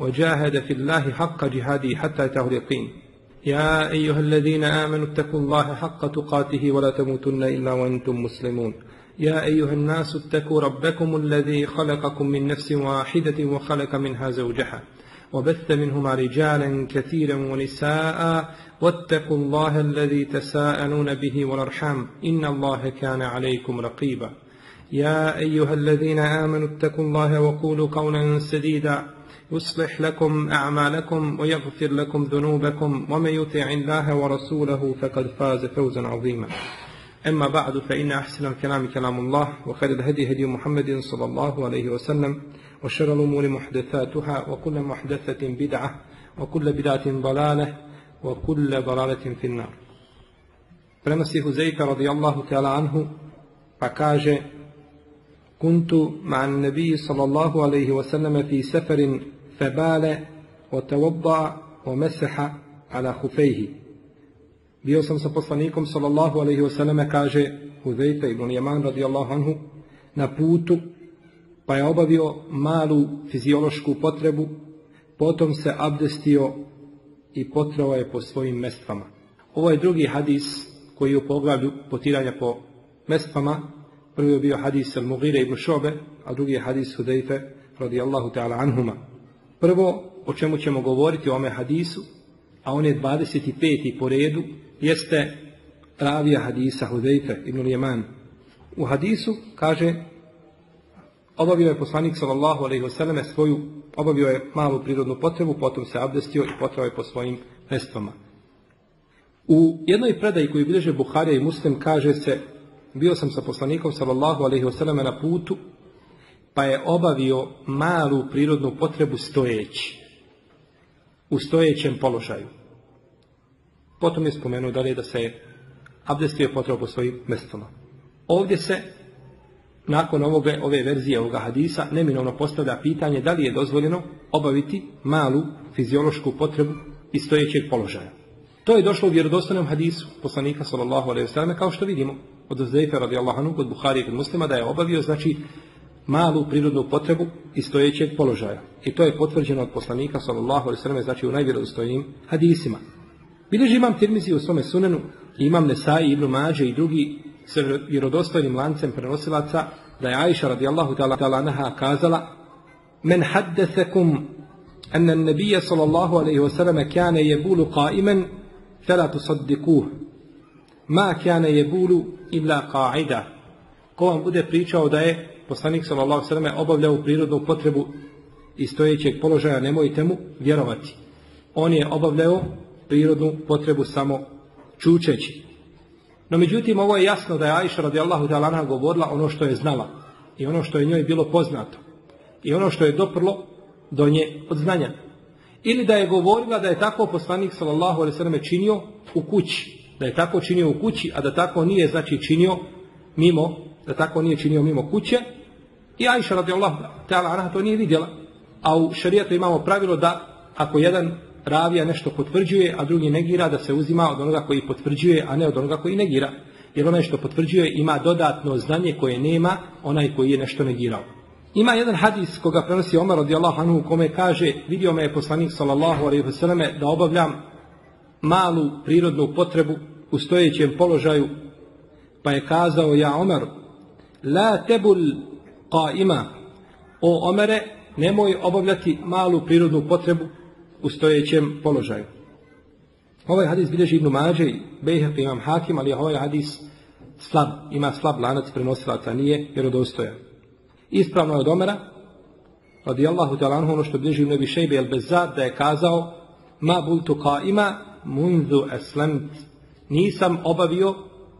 وجاهد في الله حق جهاده حتى اليقين يا أيها الذين آمنوا اتقوا الله حق تقاته ولا تموتن إلا وأنتم مسلمون. يا أيها الناس اتقوا ربكم الذي خلقكم من نفس واحدة وخلق منها زوجها وبث منهما رجالا كثيرا ونساء واتقوا الله الذي تساءلون به والأرحام إن الله كان عليكم رقيبا. يا أيها الذين آمنوا اتقوا الله وقولوا قولا سديدا. يصلح لكم أعمالكم ويغفر لكم ذنوبكم ومن يطع الله ورسوله فقد فاز فوزا عظيما. أما بعد فإن أحسن الكلام كلام الله وخير الهدي هدي محمد صلى الله عليه وسلم وشر الأمور محدثاتها وكل محدثة بدعة وكل بدعة ضلالة وكل ضلالة في النار. Prenosi Huzeyfa radijallahu ta'ala anhu pa kaže kuntu ma'an nabiji sallallahu alaihi wasallam fi safarin febale otevodda omeseha ala hufejhi. Bio sam sa poslanikom sallallahu alaihi wasallam kaže Huzeyfe ibn Yaman radijallahu anhu na putu pa je obavio malu fiziološku potrebu potom se abdestio i potrao je po svojim mestvama. Ovo je drugi hadis koji je u poglavlju potiranja po mestvama. Prvi je bio hadis Al-Mughire ibn Šobe, a drugi je hadis Hudejfe radijallahu ta'ala anhuma prvo o čemu ćemo govoriti o ome hadisu a on je 25. po redu jeste ravija hadisa Hudejfe ibn Ljeman. U hadisu kaže obavio je poslanik sallallahu alaihi wasallam svoju, obavio je malu prirodnu potrebu, potom se abdestio i potrao je po svojim mestvama. U jednoj predaji koju bilježe Buharija i Muslim kaže se bio sam sa poslanikom sallallahu alaihi wasallam na putu pa je obavio malu prirodnu potrebu stojeći u stojećem položaju. Potom je spomenuo dalje da se je abdestio svojim mestvama. Ovdje se, nakon ovoga, ove verzije ovoga hadisa, neminovno postavlja pitanje da li je dozvoljeno obaviti malu fiziološku potrebu iz stojećeg položaja. To je došlo u vjerodostojnom hadisu poslanika sallallahu alejhi ve kao što vidimo od Zejfa radijallahu anhu kod Buhari i kod Muslima da je obavio znači malu prirodnu potrebu iz stojećeg položaja. I to je potvrđeno od poslanika sallallahu alejhi ve selleme znači u najvjerodostojnijim hadisima. Bileži imam Tirmizi u svome sunenu i imam Nesai, Ibnu Mađe i drugi s vjerodostojnim lancem prenosilaca da je Aisha radijallahu ta'ala anha kazala Men haddesekum أن النبي صلى الله عليه وسلم كان يبول قائما فلا تصدقوه ما كان يبول إلا قاعدة ko vam bude pričao da je poslanik sallallahu selleme obavljao prirodnu potrebu iz stojećeg položaja nemojte mu vjerovati on je obavljao prirodnu potrebu samo čučeći. No međutim, ovo je jasno da je Aisha radijallahu ta'ala govorila ono što je znala i ono što je njoj bilo poznato i ono što je doprlo do nje od znanja. Ili da je govorila da je tako poslanik sallallahu alejhi ve činio u kući, da je tako činio u kući, a da tako nije znači činio mimo, da tako nije činio mimo kuće. I Aisha radijallahu ta'ala anha to nije vidjela. A u šerijatu imamo pravilo da ako jedan ravija nešto potvrđuje, a drugi negira da se uzima od onoga koji potvrđuje, a ne od onoga koji negira. Jer onaj što potvrđuje ima dodatno znanje koje nema onaj koji je nešto negirao. Ima jedan hadis koga prenosi Omar radijallahu anhu kome kaže vidio me je poslanik sallallahu alejhi ve selleme da obavljam malu prirodnu potrebu u stojećem položaju pa je kazao ja Omar la tebul qaima o Omere nemoj obavljati malu prirodnu potrebu u stojećem položaju. Ovaj hadis bilježi Ibnu Mađe i Bejhek imam Hakim, ali ovaj hadis slab, ima slab lanac prenosilaca, nije vjerodostojan. Ispravno je od Omera, radijallahu ta'ala anhu, ono što bilježi Ibnu Bišejbe el Bezad, da je kazao ma bultu ka ima mundu eslamt. Nisam obavio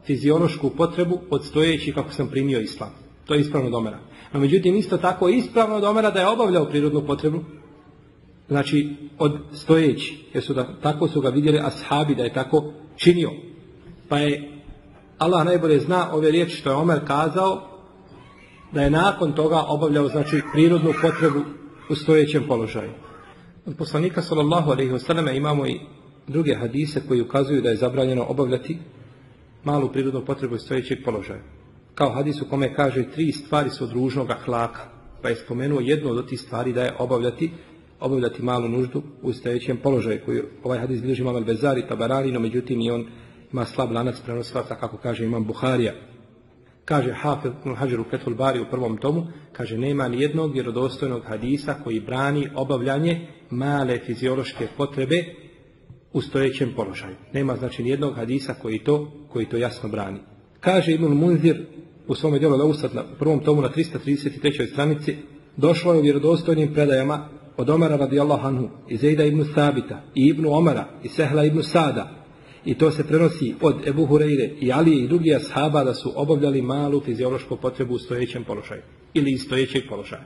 fiziološku potrebu od stojeći kako sam primio islam. To je ispravno od Omera. No međutim, isto tako ispravno od Omera da je obavljao prirodnu potrebu znači od stojeći, jer su da, tako su ga vidjeli ashabi da je tako činio. Pa je Allah najbolje zna ove riječi što je Omer kazao, da je nakon toga obavljao znači prirodnu potrebu u stojećem položaju. Od poslanika sallallahu alejhi ve imamo i druge hadise koji ukazuju da je zabranjeno obavljati malu prirodnu potrebu u stojećeg položaja. Kao hadis u kome kaže tri stvari su od ružnog hlaka, pa je spomenuo jednu od tih stvari da je obavljati obavljati malu nuždu u stojećem položaju koji ovaj hadis bilježi imam Al-Bezari, Tabarani, no međutim i on ima slab lanac prenosilaca kako kaže imam Buharija. Kaže Hafid Hajar u Fethul Bari u prvom tomu, kaže nema ni jednog vjerodostojnog hadisa koji brani obavljanje male fiziološke potrebe u stojećem položaju. Nema znači ni jednog hadisa koji to, koji to jasno brani. Kaže Ibn Munzir u svome djelu Leusat na prvom tomu na 333. stranici, došlo je u vjerodostojnim predajama od Omara radijallahu anhu, i Zejda ibn Sabita, i Ibn Omara, i Sehla ibn Sada, i to se prenosi od Ebu Hureyre i Alije i drugih ashaba da su obavljali malu fiziološku potrebu u stojećem položaju ili iz stojećeg položaja.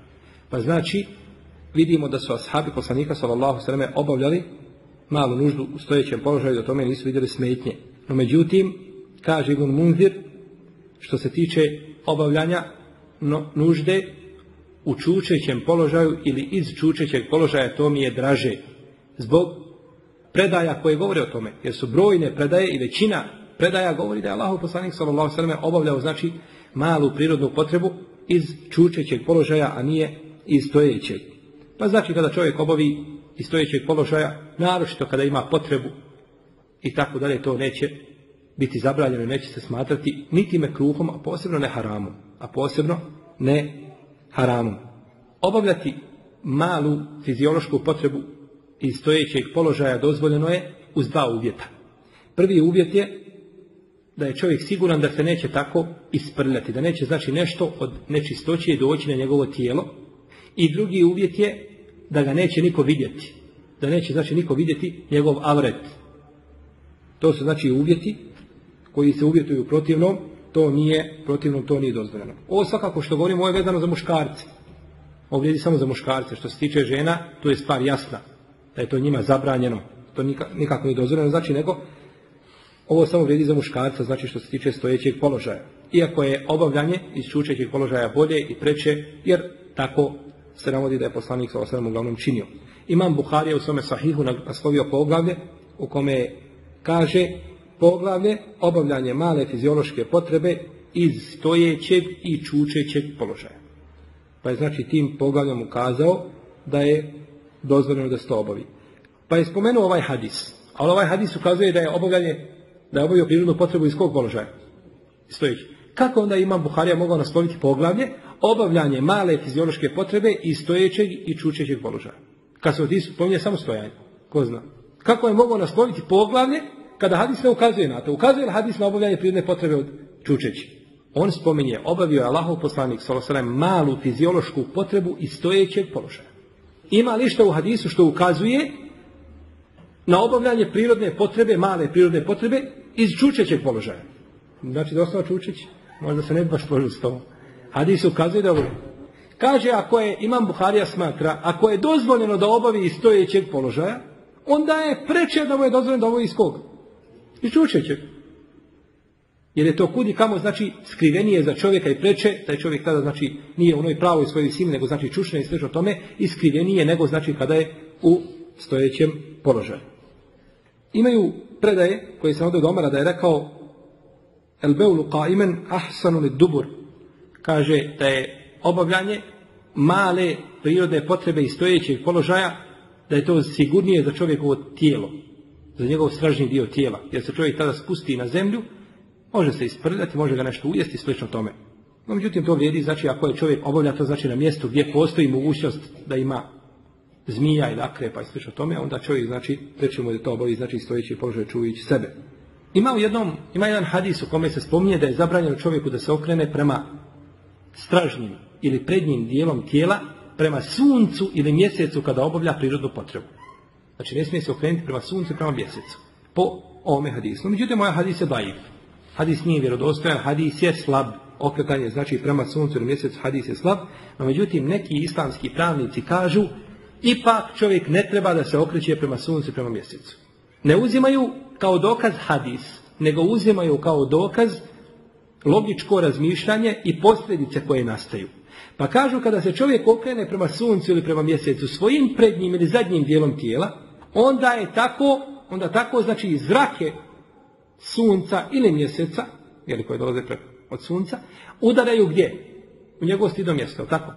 Pa znači, vidimo da su ashabi poslanika sallallahu sallam obavljali malu nuždu u stojećem položaju, da tome nisu vidjeli smetnje. No međutim, kaže Ibn Munzir, što se tiče obavljanja nužde u čučećem položaju ili iz čučećeg položaja, to mi je draže. Zbog predaja koje govore o tome, jer su brojne predaje i većina predaja govori da je Allahu poslanik sallallahu alejhi obavljao znači malu prirodnu potrebu iz čučećeg položaja, a nije iz stojećeg. Pa znači kada čovjek obavi iz stojećeg položaja, naročito kada ima potrebu i tako dalje, to neće biti zabranjeno, neće se smatrati niti me kruhom, a posebno ne haramom, a posebno ne haramom. Obavljati malu fiziološku potrebu iz stojećeg položaja dozvoljeno je uz dva uvjeta. Prvi uvjet je da je čovjek siguran da se neće tako isprljati, da neće znači nešto od nečistoće doći na njegovo tijelo. I drugi uvjet je da ga neće niko vidjeti. Da neće znači niko vidjeti njegov avret. To su znači uvjeti koji se uvjetuju protivnom, to nije, protivnom to nije dozvoljeno. Ovo svakako što govorimo, ovo je vezano za muškarce. Ovo vrijedi samo za muškarce. Što se tiče žena, to je stvar jasna da je to njima zabranjeno, to nikako nije dozvoljeno, znači nego ovo samo vrijedi za muškarca, znači što se tiče stojećeg položaja. Iako je obavljanje iz čučećeg položaja bolje i preče, jer tako se navodi da je poslanik sa osam uglavnom činio. Imam Buharija u svome sahihu naslovio poglavlje u kome kaže poglavlje obavljanje male fiziološke potrebe iz stojećeg i čučećeg položaja. Pa je znači tim poglavljom ukazao da je dozvoljeno da se to obavi. Pa je spomenuo ovaj hadis. Ali ovaj hadis ukazuje da je obavljanje, da je obavio prirodnu potrebu iz kog položaja? Stojeći. Kako onda imam Buharija mogao nasloviti poglavlje? Obavljanje male fiziološke potrebe iz stojećeg i čučećeg položaja. Kad se hadisu spominje samo stojanje. Ko zna? Kako je mogao nasloviti poglavlje kada hadis ne ukazuje na to? Ukazuje li hadis na obavljanje prirodne potrebe od čučeći? On spominje, obavio je Allahov poslanik, malu fiziološku potrebu iz stojećeg položaja. Ima li što u hadisu što ukazuje na obavljanje prirodne potrebe, male prirodne potrebe iz čučećeg položaja. Znači da ostao čučeć, možda se ne baš složio s tom. Hadis ukazuje da ovo. Kaže, ako je, Imam Buharija smatra, ako je dozvoljeno da obavi iz stojećeg položaja, onda je preče da mu je dozvoljeno da obavi iz koga? Iz čučećeg. Jer je to kudi kamo znači skrivenije za čovjeka i preče, taj čovjek tada znači nije u onoj pravoj svojoj visini, nego znači čušne i o tome i skrivenije nego znači kada je u stojećem položaju. Imaju predaje koje se od Omara da je rekao El beulu qaimen ahsanu dubur. Kaže da je obavljanje male prirodne potrebe i stojećeg položaja da je to sigurnije za čovjekovo tijelo, za njegov stražni dio tijela, jer se čovjek tada spusti na zemlju Može se isprljati, može ga nešto ujesti, slično tome. No, međutim, to vrijedi, znači, ako je čovjek obavlja to, znači, na mjestu gdje postoji mogućnost da ima zmija ili akrepa i slično tome, onda čovjek, znači, mu da to obavi, znači, stojeći položaj čuvajući sebe. Ima u jednom, ima jedan hadis u kome se spominje da je zabranjeno čovjeku da se okrene prema stražnim ili prednjim dijelom tijela, prema suncu ili mjesecu kada obavlja prirodnu potrebu. Znači, ne smije se okrenuti prema suncu prema mjesecu. Po ovome hadisu. Međutim, moja hadis je daif. Hadis nije vjerodostojan, hadis je slab. Okretanje znači prema suncu ili mjesecu hadis je slab, no međutim neki islamski pravnici kažu ipak čovjek ne treba da se okreće prema suncu prema mjesecu. Ne uzimaju kao dokaz hadis, nego uzimaju kao dokaz logičko razmišljanje i posljedice koje nastaju. Pa kažu kada se čovjek okrene prema suncu ili prema mjesecu svojim prednjim ili zadnjim dijelom tijela, onda je tako, onda tako znači zrake sunca ili mjeseca, jeli koje dolaze od sunca, udaraju gdje? U njegovo stidno mjesto, tako?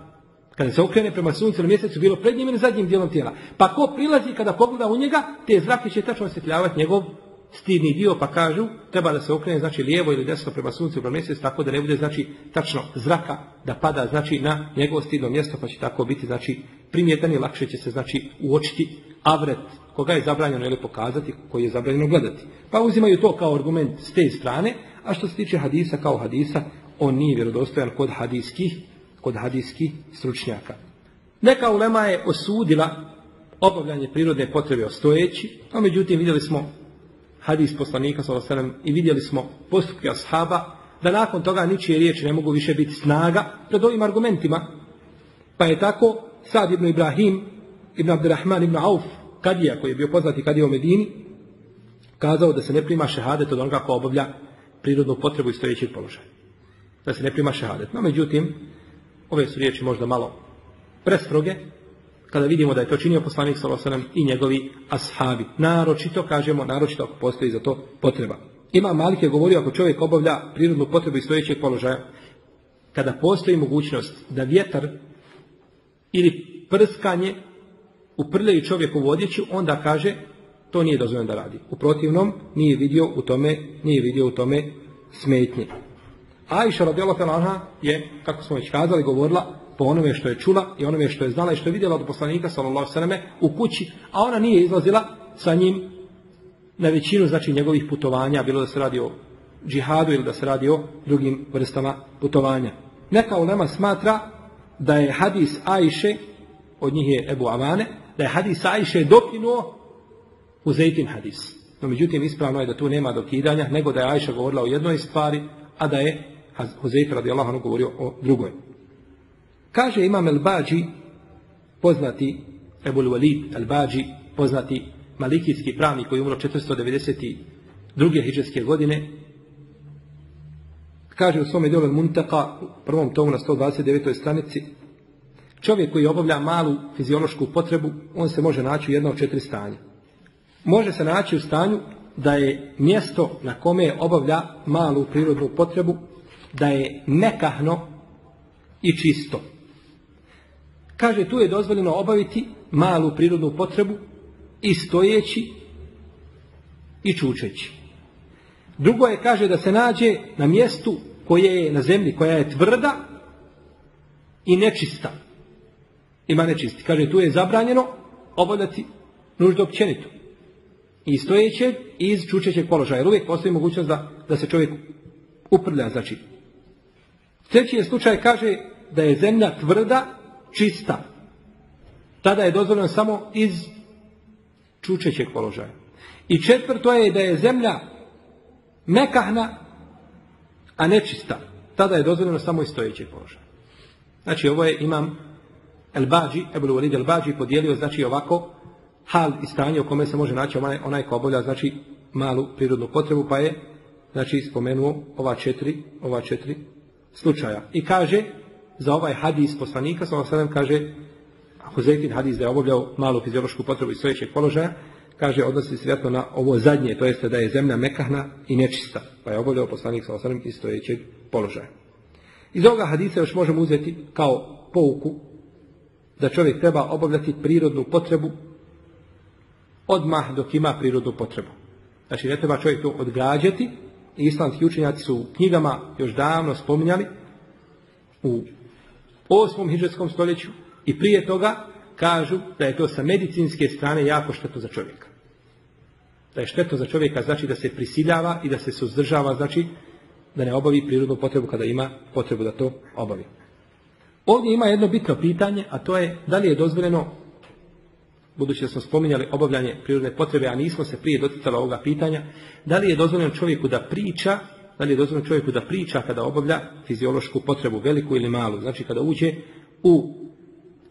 Kada se okrene prema suncu ili mjesecu, bilo prednjim ili zadnjim dijelom tijela. Pa ko prilazi kada pogleda u njega, te zrake će tačno osvjetljavati njegov stidni dio, pa kažu, treba da se okrene, znači lijevo ili desno prema suncu ili mjesec, tako da ne bude, znači, tačno zraka da pada, znači, na njegovo stidno mjesto, pa će tako biti, znači, primjetan i lakše će se, znači, uočiti avret koga je zabranjeno ili pokazati, koji je zabranjeno gledati. Pa uzimaju to kao argument s te strane, a što se tiče hadisa kao hadisa, on nije vjerodostojan kod hadijskih, kod hadijskih stručnjaka. Neka ulema je osudila obavljanje prirodne potrebe ostojeći, a međutim vidjeli smo hadis poslanika sallallahu i vidjeli smo postupke ashaba da nakon toga ničije riječi ne mogu više biti snaga pred ovim argumentima. Pa je tako Sad ibn Ibrahim ibn Abdurrahman ibn Auf Kadija koji je bio poznati Kadija u Medini kazao da se ne prima šehadet od onoga ko obavlja prirodnu potrebu i stojećeg položaja. Da se ne prima šehadet. No međutim, ove su riječi možda malo prestroge, kada vidimo da je to činio poslanik sallallahu i njegovi ashabi. Naročito kažemo, naročito ako postoji za to potreba. Ima Malik je govorio ako čovjek obavlja prirodnu potrebu iz stojećeg položaja, kada postoji mogućnost da vjetar ili prskanje uprljaju čovjeku odjeću, onda kaže to nije dozvoljeno da radi. U protivnom nije vidio u tome, nije vidio u tome smetnje. Aisha radijallahu anha je, kako smo već kazali, govorila po onome što je čula i onome što je znala i što je vidjela od poslanika sallallahu alejhi u kući, a ona nije izlazila sa njim na većinu znači njegovih putovanja, bilo da se radi o džihadu ili da se radi o drugim vrstama putovanja. Neka ulema smatra da je hadis Ajše, od njih je Ebu Avane, da je hadis Ajše dokinuo u Zejtin hadis. No međutim ispravno je da tu nema dokidanja, nego da je Ajša govorila o jednoj stvari, a da je Huzeyf radijallahu anhu govorio o drugoj. Kaže imam El-Bađi, poznati Ebu Walid El-Bađi, poznati malikijski pravnik koji je umro 492. hijđarske godine, kaže u svome djelu Muntaka, prvom tomu na 129. stranici, čovjek koji obavlja malu fiziološku potrebu, on se može naći u jedno od četiri stanja. Može se naći u stanju da je mjesto na kome obavlja malu prirodnu potrebu, da je nekahno i čisto. Kaže, tu je dozvoljeno obaviti malu prirodnu potrebu i stojeći i čučeći. Drugo je, kaže, da se nađe na mjestu koje je na zemlji, koja je tvrda i nečista. Ima nečisti. Kaže, tu je zabranjeno obavljati nuždu općenito. I stojećeg i iz čučećeg položaja. Jer uvijek postoji mogućnost da, da se čovjek uprlja. Znači, treći je slučaj, kaže, da je zemlja tvrda čista. Tada je dozvoljeno samo iz čučećeg položaja. I četvrto je da je zemlja mekahna, a nečista. Tada je dozvoljeno samo iz stojećeg položaja. Znači ovo je imam El Bađi, Ebul Walid El Bađi podijelio znači ovako hal i stanje u kome se može naći onaj, onaj ko obavlja znači malu prirodnu potrebu pa je znači spomenuo ova četiri, ova četiri slučaja. I kaže za ovaj hadis poslanika, sallallahu kaže Huzeyfin hadis da je obavljao malu fiziološku potrebu iz stojećeg položaja, kaže odnosi se vjerojatno na ovo zadnje, to jeste da je zemlja mekahna i nečista, pa je obavljao poslanik sallallahu iz stojećeg položaja. Iz ovoga hadisa još možemo uzeti kao pouku da čovjek treba obavljati prirodnu potrebu odmah dok ima prirodnu potrebu. Znači ne treba čovjek to odgađati i islamski učenjaci su u knjigama još davno spominjali u 8. hiđarskom stoljeću i prije toga kažu da je to sa medicinske strane jako štetno za čovjeka. Da je štetno za čovjeka znači da se prisiljava i da se suzdržava, znači da ne obavi prirodnu potrebu kada ima potrebu da to obavi. Ovdje ima jedno bitno pitanje, a to je da li je dozvoljeno, budući da smo spominjali obavljanje prirodne potrebe, a nismo se prije doticali ovoga pitanja, da li je dozvoljeno čovjeku da priča da li je dozvoljeno čovjeku da priča kada obavlja fiziološku potrebu, veliku ili malu. Znači kada uđe u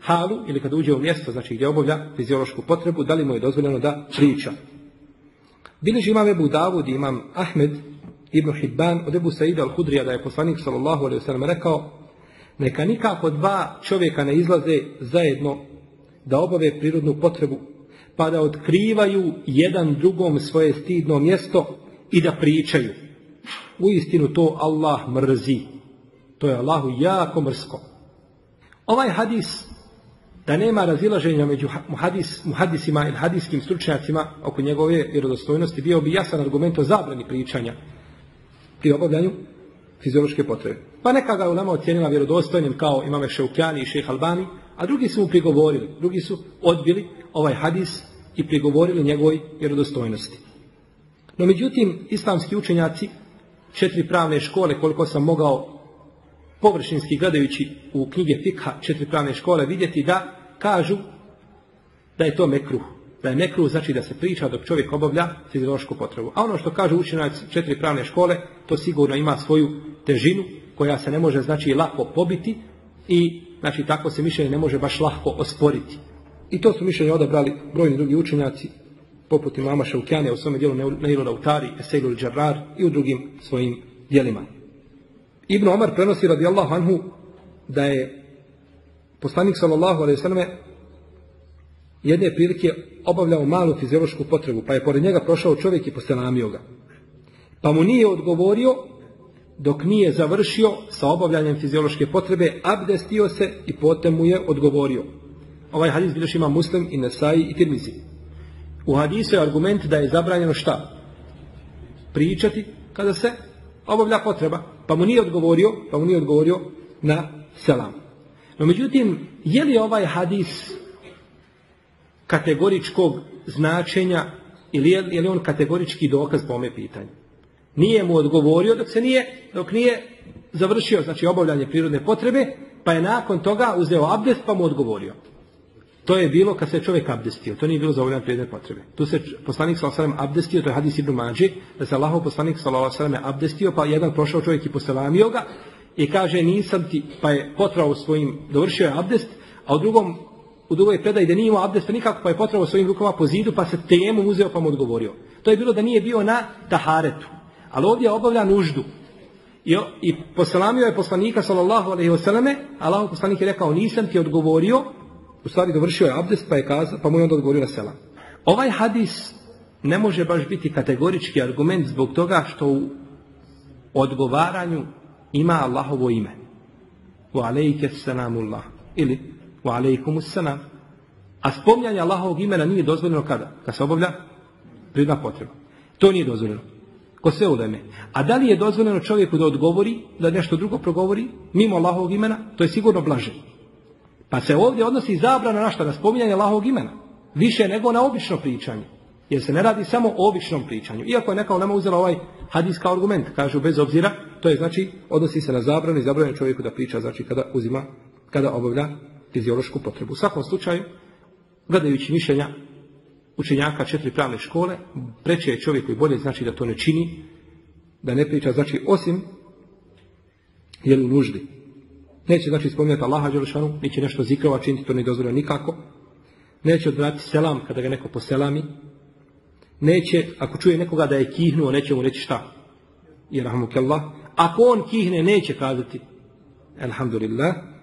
halu ili kada uđe u mjesto, znači gdje obavlja fiziološku potrebu, da li mu je dozvoljeno da priča. Bileži imam Ebu Davud i imam Ahmed ibn Hibban od Ebu Saida al-Hudrija da je poslanik sallallahu rekao neka nikako dva čovjeka ne izlaze zajedno da obave prirodnu potrebu pa da otkrivaju jedan drugom svoje stidno mjesto i da pričaju. U istinu to Allah mrzi. To je Allahu jako mrsko. Ovaj hadis da nema razilaženja među muhadis, muhadisima ili hadijskim stručnjacima oko njegove vjerodostojnosti bio bi jasan argument o zabrani pričanja pri obavljanju fiziološke potrebe. Pa neka ga ulema ocijenila vjerodostojnim kao imame Šeukjani i Šejh Albani, a drugi su mu prigovorili, drugi su odbili ovaj hadis i prigovorili njegovoj vjerodostojnosti. No međutim, islamski učenjaci, četiri pravne škole, koliko sam mogao površinski gledajući u knjige Fikha, četiri pravne škole, vidjeti da kažu da je to mekruh. Da je mekruh znači da se priča dok čovjek obavlja fiziološku potrebu. A ono što kažu učenjaci četiri pravne škole, to sigurno ima svoju težinu koja se ne može znači lako pobiti i znači tako se mišljenje ne može baš lako osporiti. I to su mišljenje odabrali brojni drugi učenjaci, poput imama Šaukjane u svome dijelu Neilu Lautari, Esejlu Džarrar i u drugim svojim dijelima. Ibn Omar prenosi radijallahu anhu da je poslanik sallallahu alaihi jedne prilike obavljao malu fiziološku potrebu, pa je pored njega prošao čovjek i poselamio ga. Pa mu nije odgovorio dok nije završio sa obavljanjem fiziološke potrebe, abdestio se i potem mu je odgovorio. Ovaj hadis bilješ ima muslim i Nesaji i Tirmizi. U hadisu je argument da je zabranjeno šta? Pričati kada se obavlja potreba. Pa mu nije odgovorio, pa mu nije odgovorio na selam. No međutim, je li ovaj hadis kategoričkog značenja ili je, je li on kategorički dokaz po ome pitanju? Nije mu odgovorio dok se nije, dok nije završio znači obavljanje prirodne potrebe, pa je nakon toga uzeo abdest pa mu odgovorio. To je bilo kad se čovjek abdestio. To nije bilo za obavljanje prirodne potrebe. Tu se poslanik s.a.v. abdestio, to je hadis Ibn Mađi, da se Allahov poslanik s.a.v. abdestio, pa jedan prošao čovjek i poselamio ga i kaže nisam ti, pa je potrao svojim, dovršio je abdest, a u drugom u drugoj predaji da nije imao abdesta nikako, pa je potrao svojim rukama po zidu, pa se temu uzeo pa mu odgovorio. To je bilo da nije bio na taharetu. Ali ovdje obavlja nuždu. I, i poselamio je poslanika sallallahu alaihi wasallam, Allahov poslanik je rekao nisam ti odgovorio, u stvari dovršio je abdest pa je kazao, pa mu je onda odgovorio na selam. Ovaj hadis ne može baš biti kategorički argument zbog toga što u odgovaranju ima Allahovo ime. Wa alejke selamullah. Ili wa alejkumu selam. A spomnjanje Allahovog imena nije dozvoljeno kada? Kad se obavlja pridna potreba. To nije dozvoljeno. Ko sve uleme. A da li je dozvoljeno čovjeku da odgovori, da nešto drugo progovori, mimo Allahovog imena, to je sigurno blaže. Pa se ovdje odnosi zabrana na šta? Na spominjanje Allahovog imena. Više nego na obično pričanje. Jer se ne radi samo o običnom pričanju. Iako je neka ulema uzela ovaj hadis kao argument, kažu bez obzira, to je znači, odnosi se na zabranu i zabranu čovjeku da priča, znači kada uzima, kada obavlja fiziološku potrebu. U svakom slučaju, gledajući mišljenja učenjaka četiri pravne škole, preće je čovjeku i bolje znači da to ne čini, da ne priča, znači osim jel u nuždi. Neće znači spominjati Allaha Đelešanu, neće nešto zikrova činiti, to ne dozvoljeno nikako. Neće odvratiti selam kada ga neko poselami. Neće, ako čuje nekoga da je kihnuo, neće mu reći šta. Jer. Ako on kihne, neće kazati Alhamdulillah.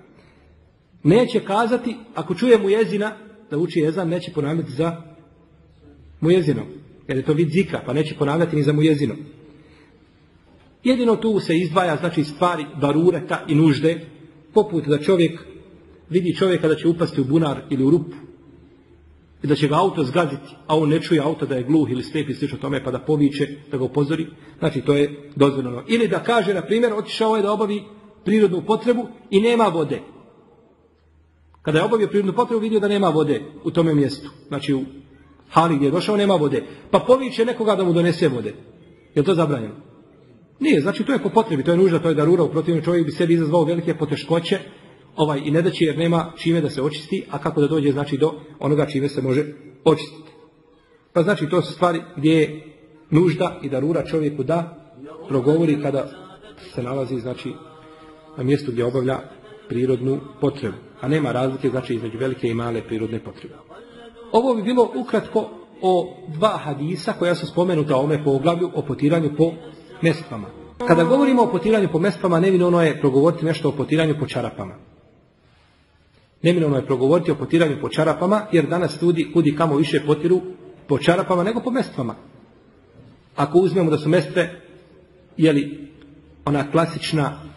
Neće kazati, ako čuje mu jezina, da uči jezan, neće ponavljati za mu jezinom. Jer je to vid zika, pa neće ponavljati ni za mu jezinom. Jedino tu se izdvaja, znači, stvari barureta i nužde, poput da čovjek vidi čovjeka da će upasti u bunar ili u rupu i da će ga auto zgaziti, a on ne čuje auto da je gluh ili slijep i slično tome pa da poviče, da ga upozori, znači to je dozvoljeno. Ili da kaže, na primjer, otišao je da obavi prirodnu potrebu i nema vode. Kada je obavio prirodnu potrebu, vidio da nema vode u tome mjestu. Znači u hali gdje je došao nema vode. Pa poviče nekoga da mu donese vode. Je to zabranjeno? Nije, znači to je po potrebi, to je nužda, to je darura, protivnom čovjek bi sebi izazvao velike poteškoće ovaj, i ne da će jer nema čime da se očisti, a kako da dođe znači do onoga čime se može očistiti. Pa znači to su stvari gdje je nužda i darura čovjeku da progovori kada se nalazi znači na mjestu gdje obavlja prirodnu potrebu. A nema razlike znači između velike i male prirodne potrebe. Ovo bi bilo ukratko o dva hadisa koja su spomenuta u ovome poglavlju o potiranju po mestvama. Kada govorimo o potiranju po mestvama, neminovno je progovoriti nešto o potiranju po čarapama. Neminovno je progovoriti o potiranju po čarapama, jer danas ljudi kudi kamo više potiru po čarapama nego po mestvama. Ako uzmemo da su mestve, jeli, ona klasična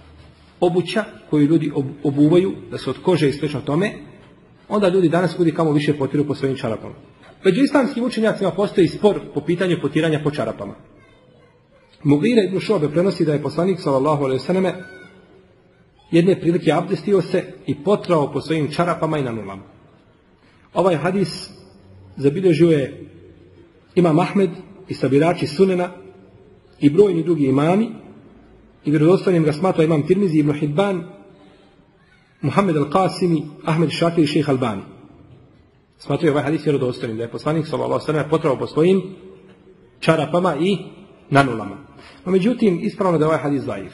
obuća koju ljudi obuvaju, da su od kože i slično tome, onda ljudi danas kudi kamo više potiru po svojim čarapama. Među islamskim učenjacima postoji spor po pitanju potiranja po čarapama. Mugira ibn Šobe prenosi da je poslanik sallallahu alejhi jedne prilike abdestio se i potrao po svojim čarapama i na nulama. Ovaj hadis zabilježio je Imam Ahmed i sabirači Sunena i brojni drugi imami i vjerodostojnim ga smatra Imam Tirmizi ibn Hidban, Muhammed al-Qasimi, Ahmed Šakir i šejh Albani. Smatraju ovaj hadis vjerodostojnim da je poslanik alejhi potrao po svojim čarapama i nanulama. No međutim, ispravno da ovaj hadis daif.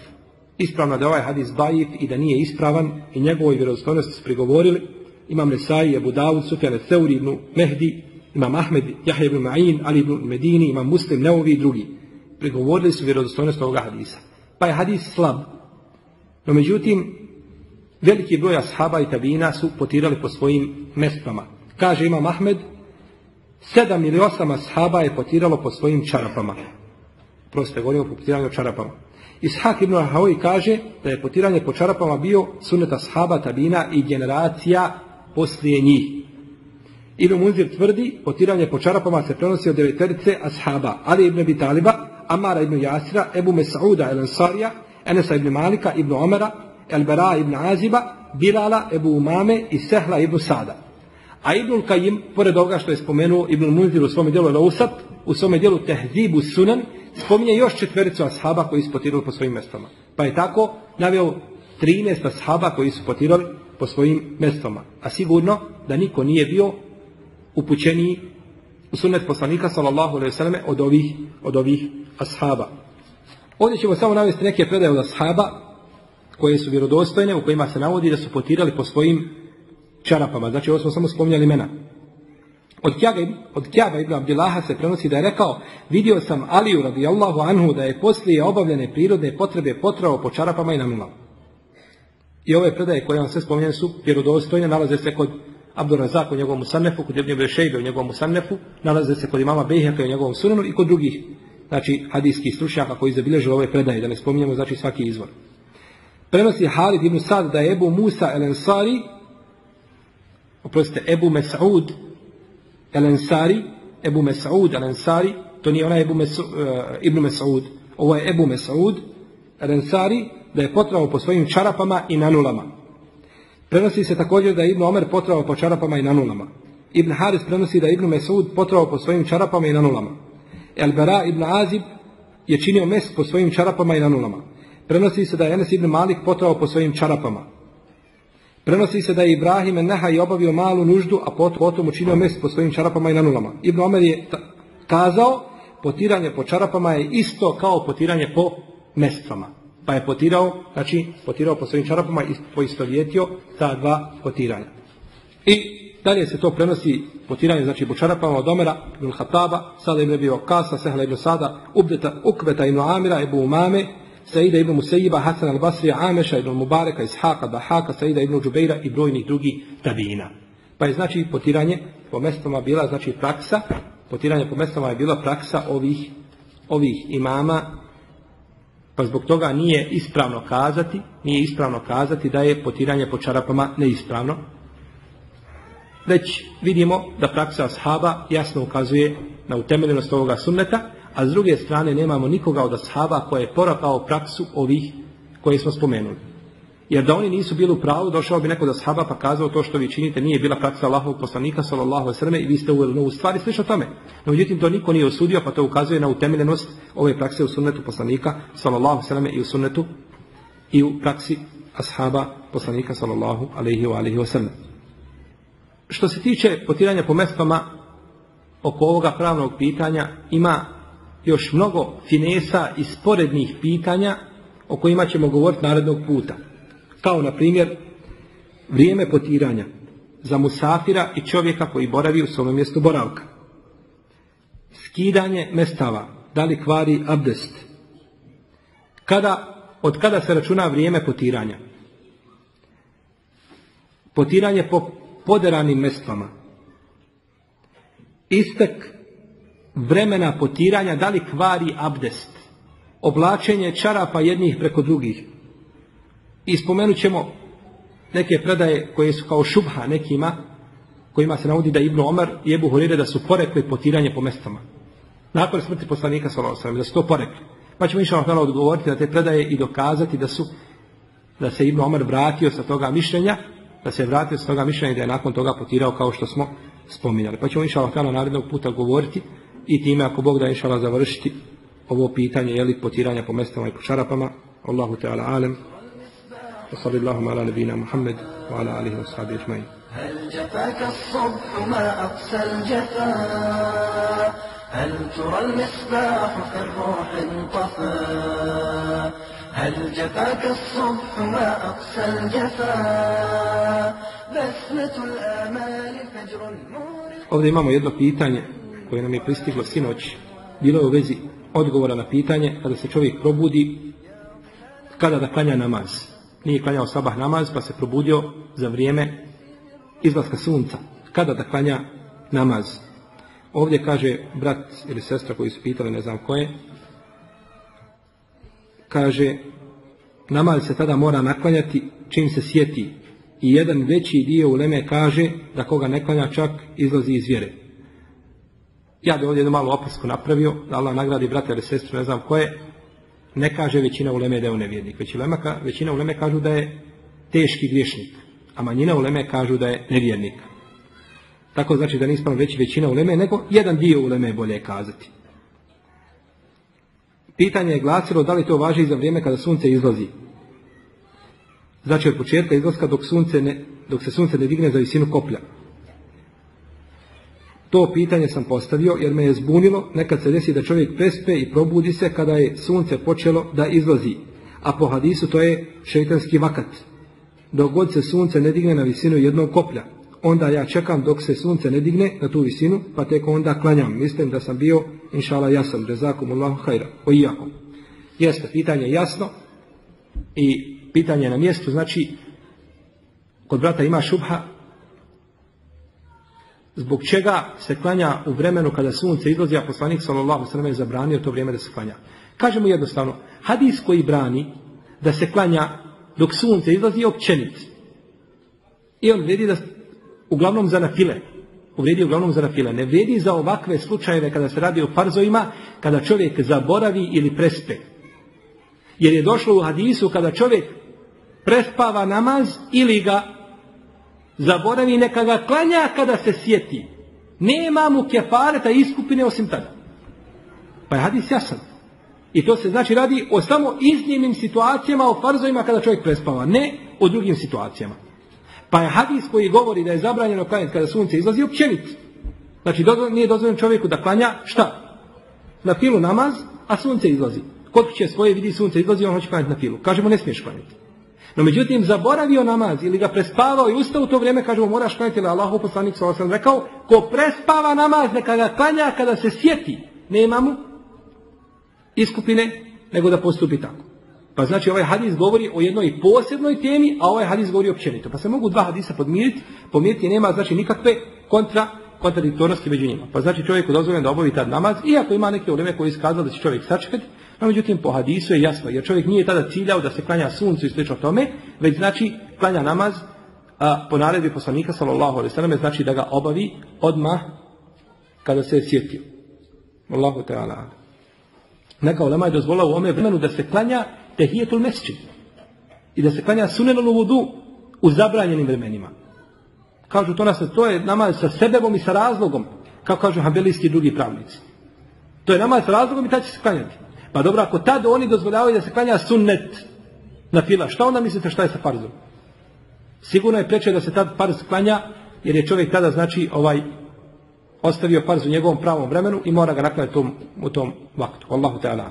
Ispravno da ovaj hadis daif i da nije ispravan i njegovoj vjerodostojnosti su prigovorili Imam Nesai, Abu Dawud, Sufjan Theuri ibn Mehdi, Imam Ahmed, Jahja ibn Ma'in, Ali ibn Medini, Imam Muslim, Neovi i drugi. Prigovorili su vjerodostojnost ovoga hadisa. Pa je hadis slab. No međutim, veliki broj ashaba i tabina su potirali po svojim mestvama. Kaže Imam Ahmed, sedam ili osam ashaba je potiralo po svojim čarapama. Proste govorimo po potiranju čarapama. Ishak ibn Ahawi kaže da je potiranje po čarapama bio suneta ashaba, tabina i generacija poslije njih. Ibn Munzir tvrdi, potiranje po čarapama se prenosi od deveterice ashaba, Ali ibn Abi Taliba, Amara ibn Jasira, Ebu Mesauda el Ansarija, Enesa ibn Malika, ibn Omara, El Bera ibn Aziba, Bilala, Ebu Umame i Sehla ibn Sada. A Ibn Kajim, pored ovoga što je spomenuo Ibn Munzir u svome dijelu Lausat, u svome dijelu Tehzibu Sunan, spominje još četvericu ashaba koji su potirali po svojim mestama. Pa je tako naveo 13 ashaba koji su potirali po svojim mestama. A sigurno da niko nije bio upućeniji sunnet poslanika sallallahu alejhi ve od ovih od ovih ashaba. Ovdje ćemo samo navesti neke predaje od ashaba koje su vjerodostojne u kojima se navodi da su potirali po svojim čarapama. Znači ovo smo samo spominjali imena. Od Kjaba, od Kjaba ibn Abdillaha se prenosi da je rekao vidio sam Aliju radijallahu anhu da je poslije obavljene prirodne potrebe potrao po čarapama i namilao. I ove predaje koje vam sve spominjene su vjerodostojne, nalaze se kod Abdurazak u njegovom Musannefu, kod Ibn Šejbe u njegovom Musannefu, nalaze se kod imama Bejheka u njegovom Sunanu i kod drugih znači hadijskih stručnjaka koji zabilježuju ove predaje, da ne spominjemo znači svaki izvor. Prenosi Halid ibn Sad da je Ebu Musa el Ensari, oprostite, Ebu Mes'ud el Ensari, Ebu Mes'ud el Ensari, to nije ona Ebu Mes, uh, Ibn Mes'ud, ovo je Ebu Mes'ud el Ensari, da je potrao po svojim čarapama i nanulama. Prenosi se također da je Ibn Omer potrao po čarapama i nanulama. Ibn Haris prenosi da je Ibn Mesud potrao po svojim čarapama i nanulama. El Bera ibn Azib je činio mes po svojim čarapama i nanulama. Prenosi se da je Enes ibn Malik potrao po svojim čarapama. Prenosi se da je Ibrahim i obavio malu nuždu, a potom učinio mes po svojim čarapama i nanulama. Ibn Omer je kazao, potiranje po čarapama je isto kao potiranje po mestvama. Pa je potirao, znači potirao po svojim čarapama i poistovjetio ta dva potiranja. I dalje se to prenosi potiranje, znači po čarapama od Omera, ibn Hataba, Sada ibn Bio Kasa, Sehla ibn Sada, Ubdeta, Ukbeta ibn Amira, Ebu Umame, Saida ibn Musejiba, Hasan al-Basri, Ameša ibn Mubareka, Ishaqa, Dahaka, Saida ibn Džubeira i brojnih drugih tabina. Pa je znači potiranje po mestama bila znači praksa, potiranje po mestama je bila praksa ovih, ovih imama pa zbog toga nije ispravno kazati, nije ispravno kazati da je potiranje po čarapama neispravno. Već vidimo da praksa ashaba jasno ukazuje na utemeljenost ovoga sunneta, a s druge strane nemamo nikoga od ashaba koje je porakao praksu ovih koje smo spomenuli. Jer da oni nisu bili u pravu, došao bi neko da shaba pa kazao to što vi činite nije bila praksa Allahovog poslanika sallallahu alejhi i vi ste uveli novu stvar i slično tome. No međutim to niko nije osudio pa to ukazuje na utemeljenost ove prakse u sunnetu poslanika sallallahu alejhi i u sunnetu i u praksi ashaba poslanika sallallahu alejhi ve alihi Što se tiče potiranja po mestama oko ovoga pravnog pitanja ima još mnogo finesa i sporednih pitanja o kojima ćemo govoriti narednog puta. Kao na primjer Vrijeme potiranja za musafira i čovjeka koji boravi u svome mjestu boravka. Skidanje mestava, da li kvari abdest. Kada, od kada se računa vrijeme potiranja? Potiranje po poderanim mestvama. Istek vremena potiranja, da li kvari abdest. Oblačenje čarapa jednih preko drugih. I spomenut ćemo neke predaje koje su kao šubha nekima, kojima se navodi da Ibn Omar i Ebu Horire da su porekli potiranje po mestama. Nakon smrti poslanika sallallahu da su to porekli. Pa ćemo inša Allah odgovoriti na te predaje i dokazati da su da se Ibn Omar vratio sa toga mišljenja, da se vratio sa toga mišljenja i da je nakon toga potirao kao što smo spominjali. Pa ćemo inša Allah narednog puta govoriti i time ako Bog da inša završiti ovo pitanje je li potiranja po mestama i po čarapama. Allahu Teala alem. وصلى اللهم على نبينا محمد وعلى آله وصحبه أجمعين هل جفاك الصبح ما أقسى الجفا هل ترى المصباح في الروح انطفى هل جفاك الصبح ما أقسى الجفا بسمة الآمال فجر النور Ovdje imamo jedno pitanje koje nam je pristiglo sinoć. Bilo je u vezi odgovora na pitanje kada se čovjek probudi kada da klanja namaz nije klanjao sabah namaz pa se probudio za vrijeme izlaska sunca. Kada da klanja namaz? Ovdje kaže brat ili sestra koji su pitali, ne znam koje, kaže namaz se tada mora naklanjati čim se sjeti i jedan veći dio u Leme kaže da koga ne klanja čak izlazi iz vjere. Ja bi ovdje jednu malu opasku napravio, da Allah nagradi brata ili sestru, ne znam koje, ne kaže većina uleme da je on nevjernik. Većina uleme kažu da je teški griješnik, a manjina uleme kažu da je nevjernik. Tako znači da nismo već većina uleme, nego jedan dio uleme je bolje kazati. Pitanje je glasilo da li to važi za vrijeme kada sunce izlazi. Znači od početka izlaska dok, sunce ne, dok se sunce ne digne za visinu koplja. To pitanje sam postavio jer me je zbunilo nekad se desi da čovjek prespe i probudi se kada je sunce počelo da izlazi. A po hadisu to je šeitanski vakat. Dok god se sunce ne digne na visinu jednog koplja. Onda ja čekam dok se sunce ne digne na tu visinu, pa tek onda klanjam. Mislim da sam bio, inšala, jasan. Rezakum Allahu hajra. O ijakom. Jeste, pitanje je jasno i pitanje je na mjestu. Znači, kod brata ima šubha, zbog čega se klanja u vremenu kada sunce izlazi, a poslanik sallallahu sallam je zabranio to vrijeme da se klanja. Kažemo jednostavno, hadis koji brani da se klanja dok sunce izlazi je općenit. I on vrijedi da, uglavnom za nafile. Uglavnom za nafile. Ne vrijedi za ovakve slučajeve kada se radi o farzovima, kada čovjek zaboravi ili prespe. Jer je došlo u hadisu kada čovjek prespava namaz ili ga zaboravi, neka ga klanja kada se sjeti. Nema mu kefareta iskupine osim tada. Pa je hadis jasan. I to se znači radi o samo iznimnim situacijama, o farzovima kada čovjek prespava, ne o drugim situacijama. Pa je hadis koji govori da je zabranjeno klanjati kada sunce izlazi općenit. Znači nije dozvoljeno čovjeku da klanja šta? Na filu namaz, a sunce izlazi. Kod će svoje vidi sunce izlazi, on hoće klanjati na filu. Kažemo ne smiješ klanjati. No međutim, zaboravio namaz ili ga prespavao i ustao u to vrijeme, kažemo moraš klanjati, ali Allahu poslanik sam rekao, ko prespava namaz, neka ga klanja kada se sjeti. Nema mu iskupine, nego da postupi tako. Pa znači ovaj hadis govori o jednoj posebnoj temi, a ovaj hadis govori općenito. Pa se mogu dva hadisa podmiriti, pomiriti nema znači nikakve kontra kontradiktornosti među njima. Pa znači čovjeku dozvoljeno da obavi tad namaz, iako ima neke uleme koji iskazali da će čovjek sačekati, no međutim po hadisu je jasno, jer čovjek nije tada ciljao da se klanja suncu i slično tome, već znači klanja namaz a, po naredbi poslanika sallallahu alejhi ve znači da ga obavi odmah kada se je sjetio. Allahu ta'ala. Neka ulema je dozvolila u ome vremenu da se klanja tehijetul mesčid i da se klanja sunenul vudu u zabranjenim vremenima. Kažu to nas, to je namaz sa sebebom i sa razlogom, kako kažu hambelijski drugi pravnici. To je namaz sa razlogom i tad će se klanjati. Pa dobro, ako tad oni dozvoljavaju da se klanja sunnet na fila, šta onda mislite šta je sa farzom? Sigurno je preče da se tad farz klanja, jer je čovjek tada znači ovaj ostavio farz u njegovom pravom vremenu i mora ga naklanjati u tom vaktu. Allahu Teala.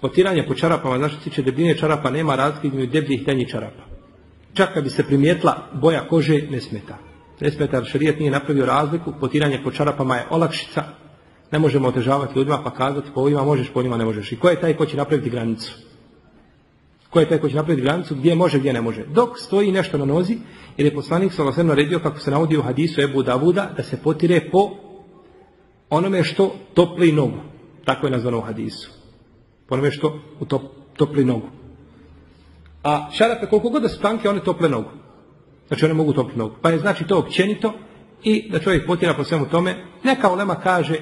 Potiranje po čarapama, znači tiče debljine čarapa, nema razlike između debljih i čarapa. Čak kad bi se primijetila boja kože, ne smeta. Ne smeta jer šarijet nije napravio razliku, potiranje po čarapama je olakšica, ne možemo otežavati ljudima pa kazati po ovima možeš, po ovima ne možeš. I ko je taj ko će napraviti granicu? Ko je taj ko će napraviti granicu gdje može, gdje ne može? Dok stoji nešto na nozi, jer je poslanik sallallahu naredio kako se navodi u hadisu Ebu Davuda da se potire po onome što topli nogu. Tako je nazvano u hadisu. Po onome što u top, topli nogu. A šarape koliko god da su tanke, one tople nogu. Znači one mogu topli nogu. Pa je znači to općenito i da čovjek potira po svemu tome. Neka olema kaže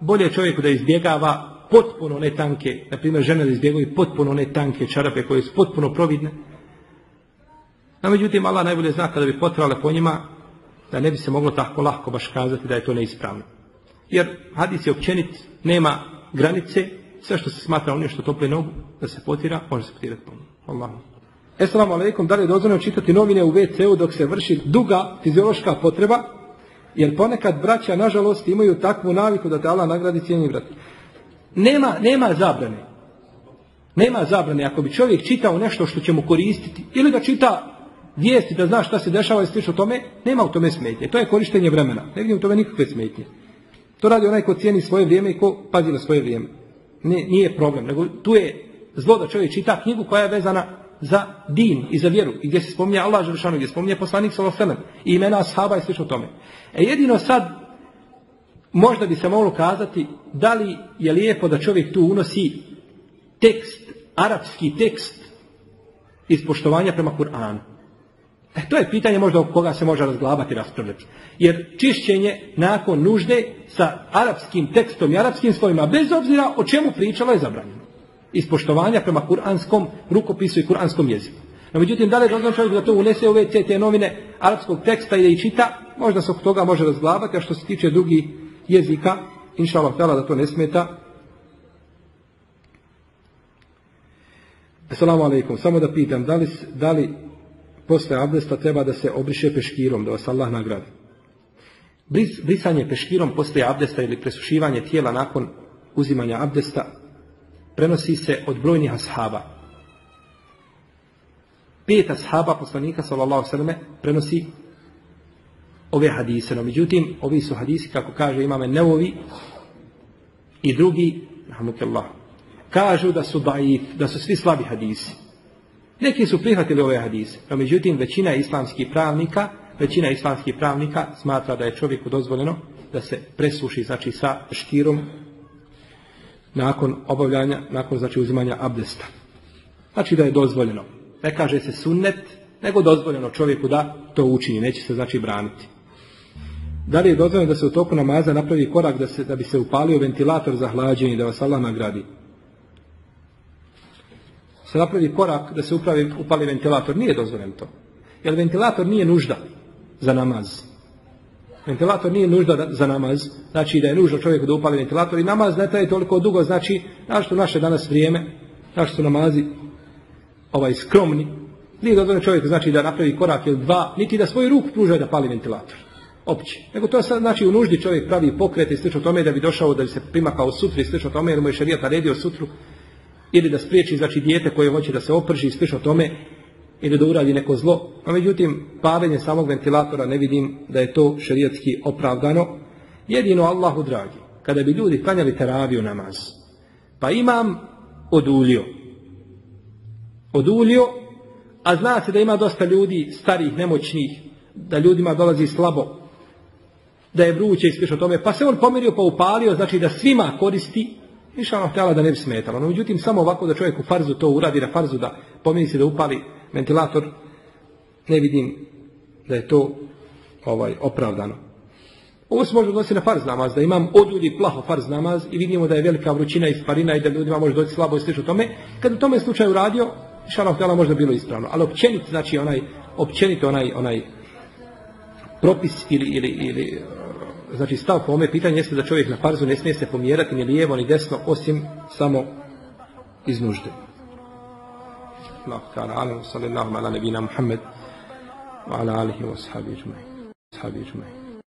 bolje čovjeku da izbjegava potpuno ne tanke, na primjer žene da izbjegaju potpuno ne tanke čarape koje su potpuno providne. A međutim, Allah najbolje zna kada bi potrale po njima, da ne bi se moglo tako lahko baš kazati da je to neispravno. Jer hadis je općenit, nema granice, sve što se smatra onim što tople nogu, da se potira, može se potirati po. Esselamu alaikum, da li je dozvoljeno čitati novine u WC-u dok se vrši duga fiziološka potreba, jer ponekad braća, nažalost, imaju takvu naviku da te Allah nagradi cijeni brat. Nema, nema zabrane. Nema zabrane. Ako bi čovjek čitao nešto što će mu koristiti, ili da čita vijesti da zna šta se dešava i slično tome, nema u tome smetnje. To je korištenje vremena. Ne vidim u tome nikakve smetnje. To radi onaj ko cijeni svoje vrijeme i ko pazi na svoje vrijeme. Ne, nije problem. Nego tu je zlo da čovjek čita knjigu koja je vezana za din i za vjeru. I gdje se spominje Allah Želšanu, gdje spominje poslanik Salofelem i imena ashaba i slično tome. E jedino sad možda bi se moglo kazati da li je lijepo da čovjek tu unosi tekst, arapski tekst iz poštovanja prema Kur'anu. E, to je pitanje možda o koga se može razglabati i raspravljati. Jer čišćenje nakon nužde sa arapskim tekstom i arapskim slovima, bez obzira o čemu pričalo je zabranjeno. Iz poštovanja prema kuranskom rukopisu i kuranskom jeziku. No međutim, da li je dozvan čovjek da to unese u WC te novine arapskog teksta i da ih čita, možda se oko toga može razglabati, a što se tiče drugih jezika, inša Allah da to ne smeta. Assalamu alaikum, samo da pitam, da li, da li posle abdesta treba da se obriše peškirom, da vas Allah nagradi? Bris, brisanje peškirom posle abdesta ili presušivanje tijela nakon uzimanja abdesta prenosi se od brojnih ashaba. Pet ashaba poslanika sallallahu sallam prenosi ove hadise. No, međutim, ovi su hadisi, kako kaže imame Neovi i drugi, rahmukallah, kažu da su daif, da su svi slabi hadisi. Neki su prihvatili ove hadise, no međutim, većina islamskih pravnika, većina islamskih pravnika smatra da je čovjeku dozvoljeno da se presuši, znači sa škirom nakon obavljanja, nakon znači uzimanja abdesta. Znači da je dozvoljeno. Ne kaže se sunnet, nego dozvoljeno čovjeku da to učini, neće se znači braniti. Da li je dozvoljeno da se u toku namaza napravi korak da, se, da bi se upalio ventilator za hlađenje, da vas Allah nagradi? Se napravi korak da se upravi, upali ventilator, nije dozvoljeno to. Jer ventilator nije nužda za namaz. Ventilator nije nužda za namaz, znači da je nužno čovjeku da upali ventilator i namaz ne traje toliko dugo, znači, što naše danas vrijeme, našto su namazi ovaj skromni, nije dozvoljeno čovjek znači da napravi korak ili dva, niti da svoju ruku pruža da pali ventilator. Opće. Nego to sad znači u nuždi čovjek pravi pokret i slično tome da bi došao da bi se primakao sutru i slično tome jer mu je šarijat naredio sutru ili da spriječi znači dijete koje hoće da se oprži i slično tome ili da uradi neko zlo. A međutim, parenje samog ventilatora ne vidim da je to šarijatski opravdano. Jedino Allahu dragi, kada bi ljudi klanjali teraviju namaz, pa imam odulio. Odulio, a zna se da ima dosta ljudi starih, nemoćnih, da ljudima dolazi slabo da je vruće i o tome, pa se on pomirio pa upalio, znači da svima koristi, išao htjela da ne bi smetalo. No, međutim, samo ovako da čovjek u farzu to uradi, na farzu da pomiri se da upali ventilator, ne vidim da je to ovaj opravdano. Ovo se može odnositi na farz namaz, da imam odulji plaho farz namaz i vidimo da je velika vrućina i farina i da ljudima može doći slabo i slično tome. Kad u tome slučaju radio, htjela možda bilo ispravno. Ali općenito, znači onaj, općenito onaj, onaj propis ili, ili, ili znači stav po ome pitanje jeste da čovjek na farzu ne smije se pomjerati ni lijevo ni desno osim samo iz nužde. Allah ta'ala alam sallallahu ala nebina Muhammed wa ala alihi wa sahabi ajma'in.